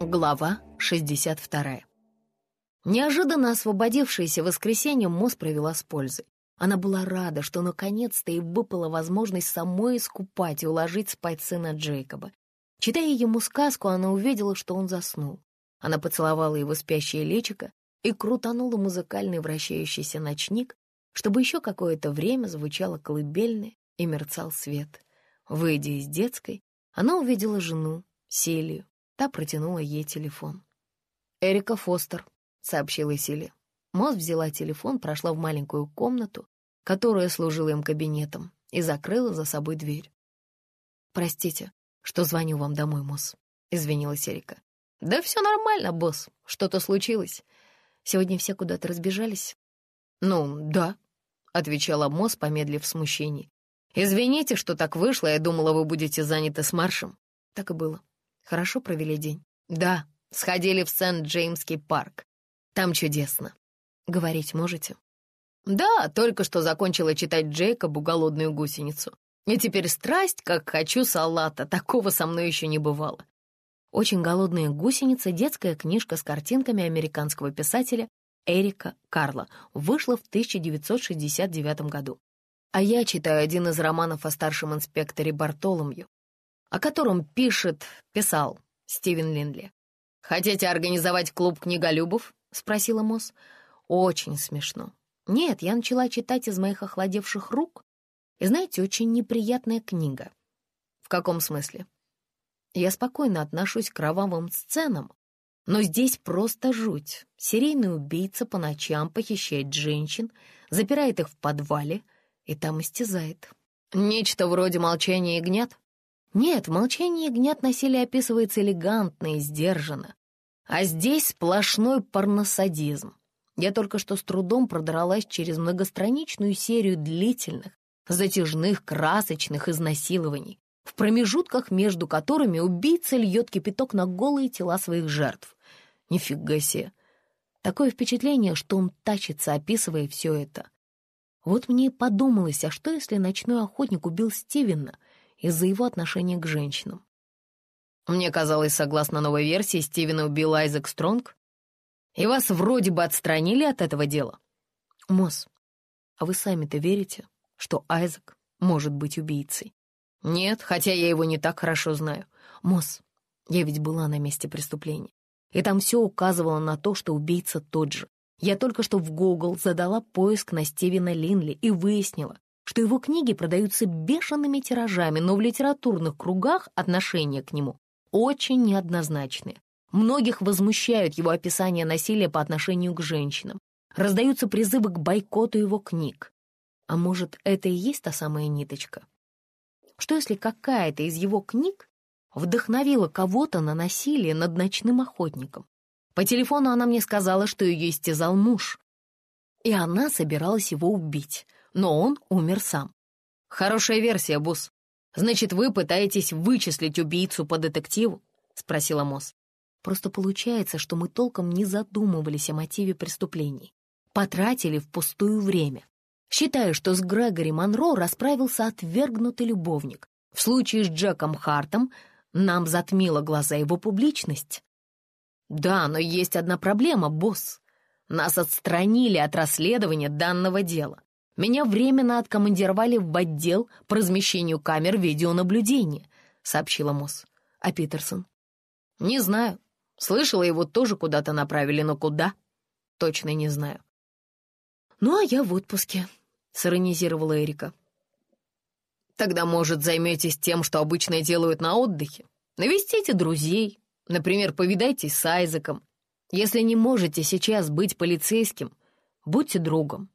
Глава 62. Неожиданно освободившееся воскресенье Мосс провела с пользой. Она была рада, что наконец-то ей выпала возможность самой искупать и уложить спать сына Джейкоба. Читая ему сказку, она увидела, что он заснул. Она поцеловала его спящее личико и крутанула музыкальный вращающийся ночник, чтобы еще какое-то время звучало колыбельное и мерцал свет. Выйдя из детской, она увидела жену, Селию, Та протянула ей телефон. «Эрика Фостер», — сообщила Силе. Мосс взяла телефон, прошла в маленькую комнату, которая служила им кабинетом, и закрыла за собой дверь. «Простите, что звоню вам домой, Мосс», — извинилась Эрика. «Да все нормально, босс. Что-то случилось. Сегодня все куда-то разбежались?» «Ну, да», — отвечала Мосс, помедлив в смущении. «Извините, что так вышло. Я думала, вы будете заняты с маршем». Так и было. Хорошо провели день? Да, сходили в Сент-Джеймский парк. Там чудесно. Говорить можете? Да, только что закончила читать Джейкобу «Голодную гусеницу». И теперь страсть, как хочу салата. Такого со мной еще не бывало. «Очень голодная гусеница» — детская книжка с картинками американского писателя Эрика Карла, вышла в 1969 году. А я читаю один из романов о старшем инспекторе Бартоломью о котором пишет, писал Стивен Линдли. «Хотите организовать клуб книголюбов?» — спросила Мосс. «Очень смешно. Нет, я начала читать из моих охладевших рук. И знаете, очень неприятная книга». «В каком смысле?» «Я спокойно отношусь к кровавым сценам, но здесь просто жуть. Серийный убийца по ночам похищает женщин, запирает их в подвале и там истязает. Нечто вроде молчания ягнят?» Нет, в молчании ягнят насилие описывается элегантно и сдержанно. А здесь сплошной порносадизм. Я только что с трудом продралась через многостраничную серию длительных, затяжных, красочных изнасилований, в промежутках между которыми убийца льет кипяток на голые тела своих жертв. Нифига себе. Такое впечатление, что он тачится, описывая все это. Вот мне и подумалось, а что, если ночной охотник убил Стивена — из-за его отношения к женщинам. Мне казалось, согласно новой версии, Стивена убил Айзек Стронг, и вас вроде бы отстранили от этого дела. Мосс, а вы сами-то верите, что Айзек может быть убийцей? Нет, хотя я его не так хорошо знаю. Мосс, я ведь была на месте преступления, и там все указывало на то, что убийца тот же. Я только что в Google задала поиск на Стивена Линли и выяснила, что его книги продаются бешеными тиражами, но в литературных кругах отношение к нему очень неоднозначное. Многих возмущают его описание насилия по отношению к женщинам. Раздаются призывы к бойкоту его книг. А может, это и есть та самая ниточка? Что если какая-то из его книг вдохновила кого-то на насилие над ночным охотником? По телефону она мне сказала, что ее истязал муж, и она собиралась его убить — но он умер сам. «Хорошая версия, босс. Значит, вы пытаетесь вычислить убийцу по детективу?» — спросила Мосс. «Просто получается, что мы толком не задумывались о мотиве преступлений. Потратили впустую время. Считаю, что с Грегори Монро расправился отвергнутый любовник. В случае с Джеком Хартом нам затмила глаза его публичность. Да, но есть одна проблема, босс. Нас отстранили от расследования данного дела. Меня временно откомандировали в отдел по размещению камер видеонаблюдения», — сообщила Мосс. «А Питерсон?» «Не знаю. Слышала, его тоже куда-то направили, но куда?» «Точно не знаю». «Ну, а я в отпуске», — сиронизировала Эрика. «Тогда, может, займетесь тем, что обычно делают на отдыхе? Навестите друзей, например, повидайтесь с Айзеком. Если не можете сейчас быть полицейским, будьте другом.